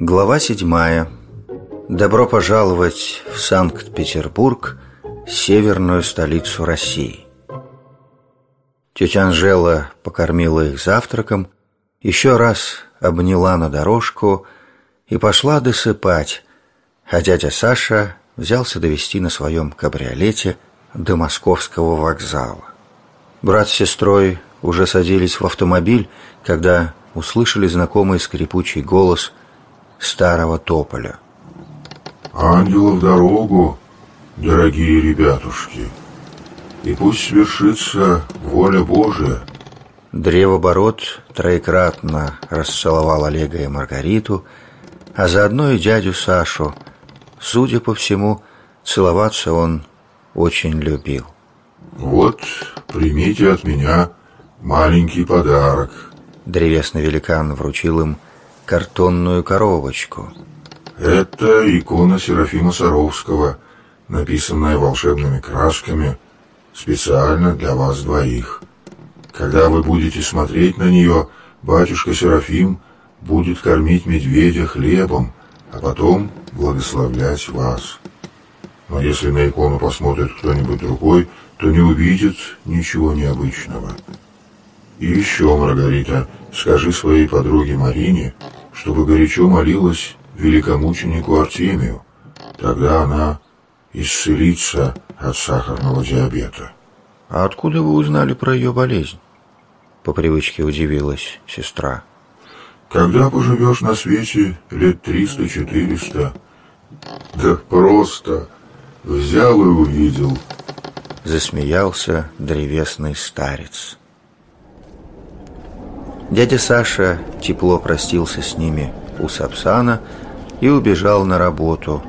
Глава седьмая. Добро пожаловать в Санкт-Петербург, северную столицу России. Тетя Анжела покормила их завтраком, еще раз обняла на дорожку и пошла досыпать, а дядя Саша взялся довести на своем кабриолете до московского вокзала. Брат с сестрой уже садились в автомобиль, когда услышали знакомый скрипучий голос старого тополя. «Ангелов дорогу, дорогие ребятушки, и пусть свершится воля Божия». Древоборот троекратно расцеловал Олега и Маргариту, а заодно и дядю Сашу. Судя по всему, целоваться он очень любил. «Вот, примите от меня маленький подарок». Древесный великан вручил им картонную коробочку. Это икона Серафима Саровского, написанная волшебными красками, специально для вас двоих. Когда вы будете смотреть на нее, батюшка Серафим будет кормить медведя хлебом, а потом благословлять вас. Но если на икону посмотрит кто-нибудь другой, то не увидит ничего необычного. И еще, Маргарита, скажи своей подруге Марине, чтобы горячо молилась великомученику Артемию. Тогда она исцелится от сахарного диабета. «А откуда вы узнали про ее болезнь?» По привычке удивилась сестра. «Когда поживешь на свете лет триста-четыреста, да просто взял и увидел». Засмеялся древесный старец. Дядя Саша тепло простился с ними у Сапсана и убежал на работу.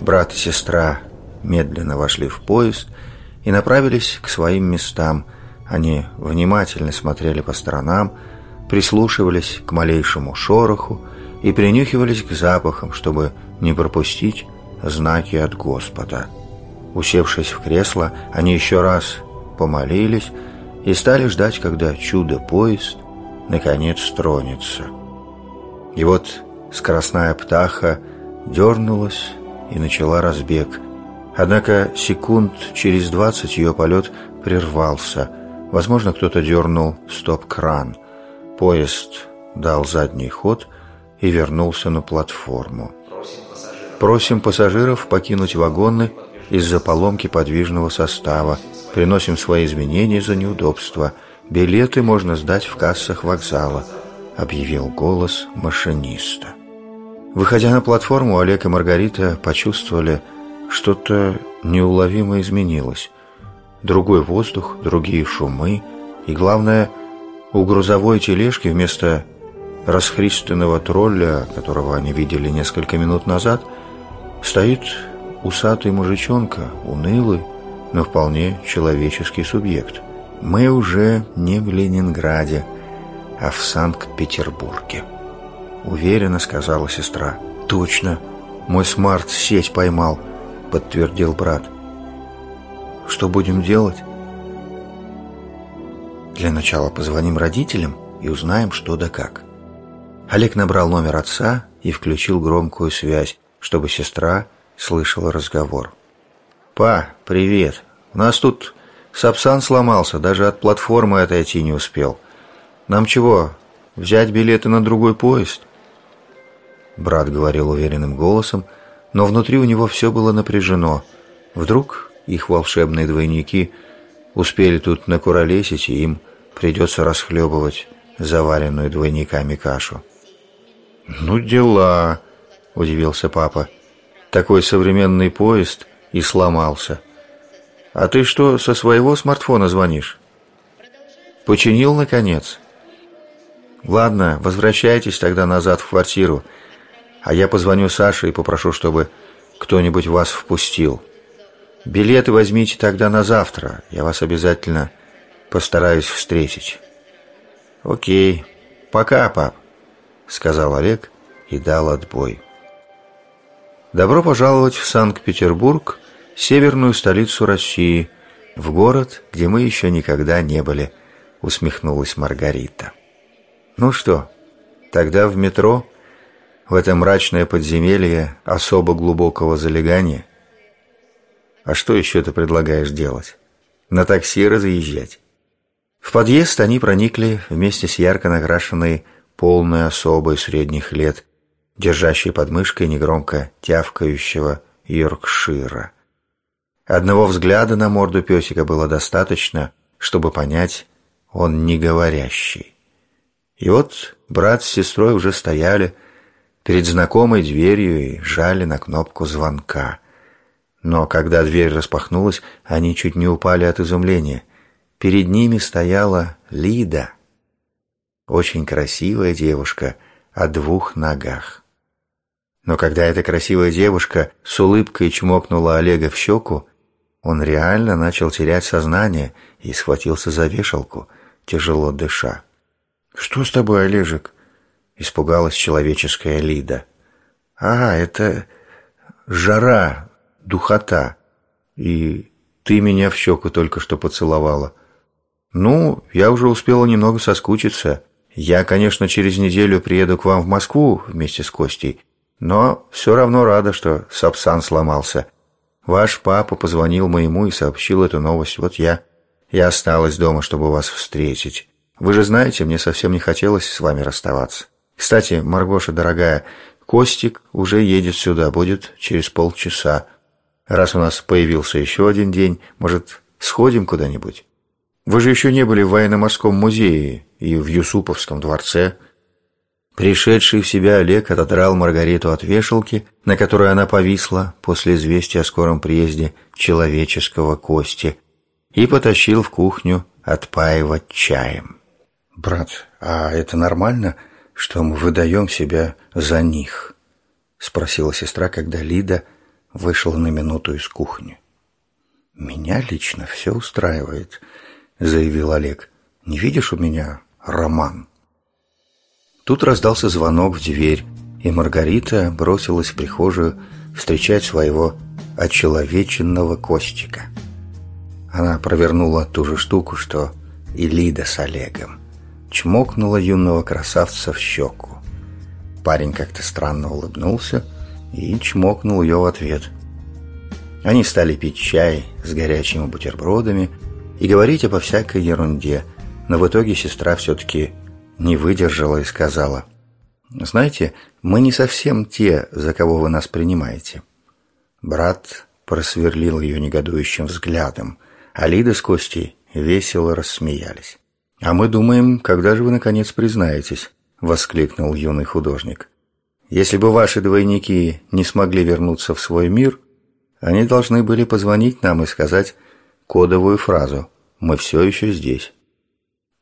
Брат и сестра медленно вошли в поезд и направились к своим местам. Они внимательно смотрели по сторонам, прислушивались к малейшему шороху и принюхивались к запахам, чтобы не пропустить знаки от Господа. Усевшись в кресло, они еще раз помолились и стали ждать, когда чудо-поезд – наконец тронется. И вот скоростная птаха дернулась и начала разбег. Однако секунд через двадцать ее полет прервался. Возможно, кто-то дернул стоп-кран. Поезд дал задний ход и вернулся на платформу. Просим пассажиров покинуть вагоны из-за поломки подвижного состава. Приносим свои изменения за неудобства – «Билеты можно сдать в кассах вокзала», — объявил голос машиниста. Выходя на платформу, Олег и Маргарита почувствовали, что-то неуловимо изменилось. Другой воздух, другие шумы и, главное, у грузовой тележки вместо расхристанного тролля, которого они видели несколько минут назад, стоит усатый мужичонка, унылый, но вполне человеческий субъект — мы уже не в Ленинграде, а в Санкт-Петербурге. Уверенно сказала сестра. Точно, мой смарт сеть поймал, подтвердил брат. Что будем делать? Для начала позвоним родителям и узнаем, что да как. Олег набрал номер отца и включил громкую связь, чтобы сестра слышала разговор. «Па, привет. У нас тут Сапсан сломался, даже от платформы отойти не успел. Нам чего, взять билеты на другой поезд? Брат говорил уверенным голосом, но внутри у него все было напряжено. Вдруг их волшебные двойники успели тут накуролесить, и им придется расхлебывать заваренную двойниками кашу. «Ну дела!» – удивился папа. «Такой современный поезд и сломался». А ты что, со своего смартфона звонишь? Починил, наконец? Ладно, возвращайтесь тогда назад в квартиру, а я позвоню Саше и попрошу, чтобы кто-нибудь вас впустил. Билеты возьмите тогда на завтра, я вас обязательно постараюсь встретить. Окей, пока, пап, сказал Олег и дал отбой. Добро пожаловать в Санкт-Петербург – северную столицу России, в город, где мы еще никогда не были», — усмехнулась Маргарита. «Ну что, тогда в метро? в это мрачное подземелье особо глубокого залегания? А что еще ты предлагаешь делать? На такси разъезжать? В подъезд они проникли вместе с ярко накрашенной полной особой средних лет, держащей под мышкой негромко тявкающего Йоркшира. Одного взгляда на морду песика было достаточно, чтобы понять, он не говорящий. И вот брат с сестрой уже стояли перед знакомой дверью и жали на кнопку звонка. Но когда дверь распахнулась, они чуть не упали от изумления. Перед ними стояла Лида, очень красивая девушка о двух ногах. Но когда эта красивая девушка с улыбкой чмокнула Олега в щеку, он реально начал терять сознание и схватился за вешалку, тяжело дыша. «Что с тобой, Олежек?» — испугалась человеческая Лида. «А, это жара, духота. И ты меня в щеку только что поцеловала. «Ну, я уже успела немного соскучиться. Я, конечно, через неделю приеду к вам в Москву вместе с Костей, но все равно рада, что Сапсан сломался. Ваш папа позвонил моему и сообщил эту новость. Вот я я осталась дома, чтобы вас встретить. Вы же знаете, мне совсем не хотелось с вами расставаться. Кстати, Маргоша, дорогая, Костик уже едет сюда, будет через полчаса. Раз у нас появился еще один день, может, сходим куда-нибудь?» Вы же еще не были в военно-морском музее и в Юсуповском дворце. Пришедший в себя Олег отодрал Маргариту от вешалки, на которой она повисла после известия о скором приезде человеческого кости, и потащил в кухню отпаивать чаем. «Брат, а это нормально, что мы выдаем себя за них?» — спросила сестра, когда Лида вышла на минуту из кухни. «Меня лично все устраивает», заявил Олег. «Не видишь у меня роман?» Тут раздался звонок в дверь, и Маргарита бросилась в прихожую встречать своего очеловеченного Костика. Она провернула ту же штуку, что и Лида с Олегом. Чмокнула юного красавца в щеку. Парень как-то странно улыбнулся и чмокнул ее в ответ. Они стали пить чай с горячими бутербродами и говорить обо всякой ерунде, но в итоге сестра все-таки не выдержала и сказала, «Знаете, мы не совсем те, за кого вы нас принимаете». Брат просверлил ее негодующим взглядом, а Лида с Костей весело рассмеялись. «А мы думаем, когда же вы наконец признаетесь?» — воскликнул юный художник. «Если бы ваши двойники не смогли вернуться в свой мир, они должны были позвонить нам и сказать, кодовую фразу «Мы все еще здесь».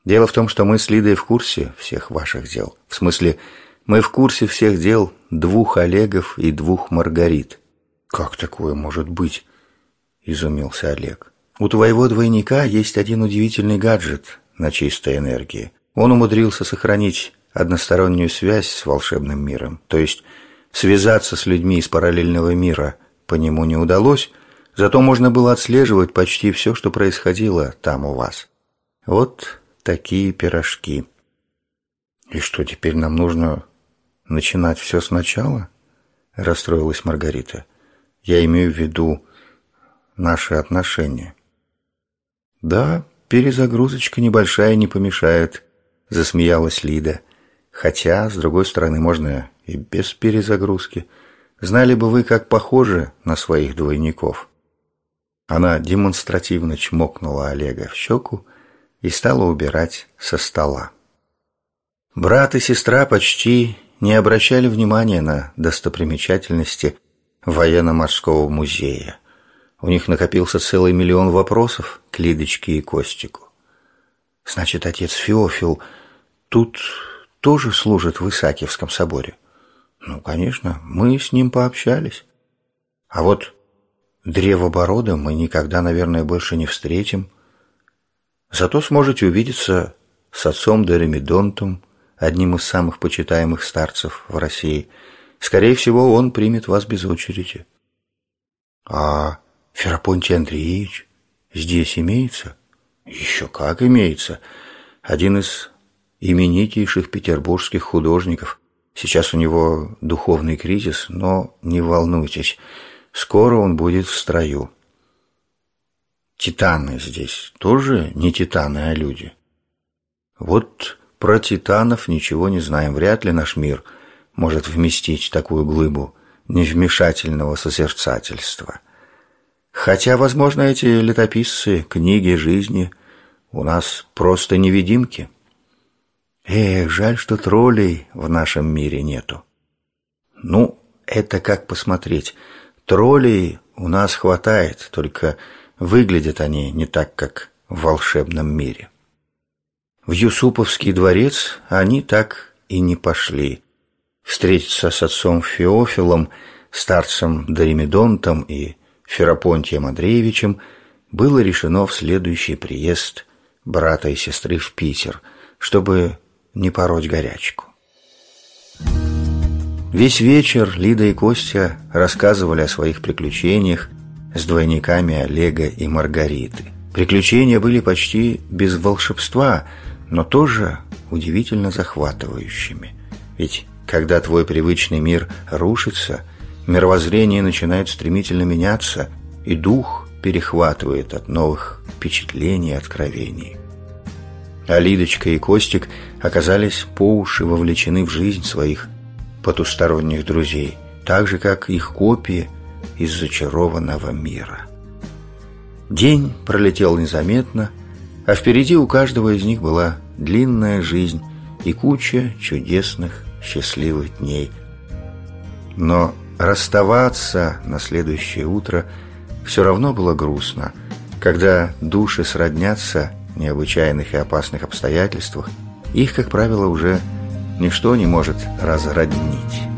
Дело в том, что мы с Лидой в курсе всех ваших дел. В смысле, мы в курсе всех дел двух Олегов и двух Маргарит. «Как такое может быть?» – изумился Олег. «У твоего двойника есть один удивительный гаджет на чистой энергии. Он умудрился сохранить одностороннюю связь с волшебным миром, то есть связаться с людьми из параллельного мира по нему не удалось, Зато можно было отслеживать почти все, что происходило там у вас. Вот такие пирожки. И что, теперь нам нужно начинать все сначала? Расстроилась Маргарита. Я имею в виду наши отношения. Да, перезагрузочка небольшая не помешает, засмеялась Лида. Хотя, с другой стороны, можно и без перезагрузки. Знали бы вы, как похожи на своих двойников. Она демонстративно чмокнула Олега в щеку и стала убирать со стола. Брат и сестра почти не обращали внимания на достопримечательности военно-морского музея. У них накопился целый миллион вопросов к Лидочке и Костику. Значит, отец Феофил тут тоже служит в Исаакиевском соборе? Ну, конечно, мы с ним пообщались. А вот Древоборода мы никогда, наверное, больше не встретим. Зато сможете увидеться с отцом Деремидонтом, одним из самых почитаемых старцев в России. Скорее всего, он примет вас без очереди. А Ферапонтий Андреевич здесь имеется? Еще как имеется. Один из именитейших петербургских художников, Сейчас у него духовный кризис, но не волнуйтесь, скоро он будет в строю. Титаны здесь тоже не титаны, а люди. Вот про титанов ничего не знаем. Вряд ли наш мир может вместить такую глыбу невмешательного созерцательства. Хотя, возможно, эти летописцы книги жизни у нас просто невидимки. Эх, жаль, что троллей в нашем мире нету. Ну, это как посмотреть. Троллей у нас хватает, только выглядят они не так, как в волшебном мире. В Юсуповский дворец они так и не пошли. Встретиться с отцом Феофилом, старцем Доримедонтом и Ферапонтием Андреевичем было решено в следующий приезд брата и сестры в Питер, чтобы не пороть горячку. Весь вечер Лида и Костя рассказывали о своих приключениях с двойниками Олега и Маргариты. Приключения были почти без волшебства – но тоже удивительно захватывающими. Ведь когда твой привычный мир рушится, мировоззрение начинает стремительно меняться, и дух перехватывает от новых впечатлений и откровений. А Лидочка и Костик оказались по уши вовлечены в жизнь своих потусторонних друзей, так же, как их копии из зачарованного мира. День пролетел незаметно, а впереди у каждого из них была длинная жизнь и куча чудесных, счастливых дней. Но расставаться на следующее утро все равно было грустно, когда души сроднятся в необычайных и опасных обстоятельствах, их, как правило, уже ничто не может разроднить.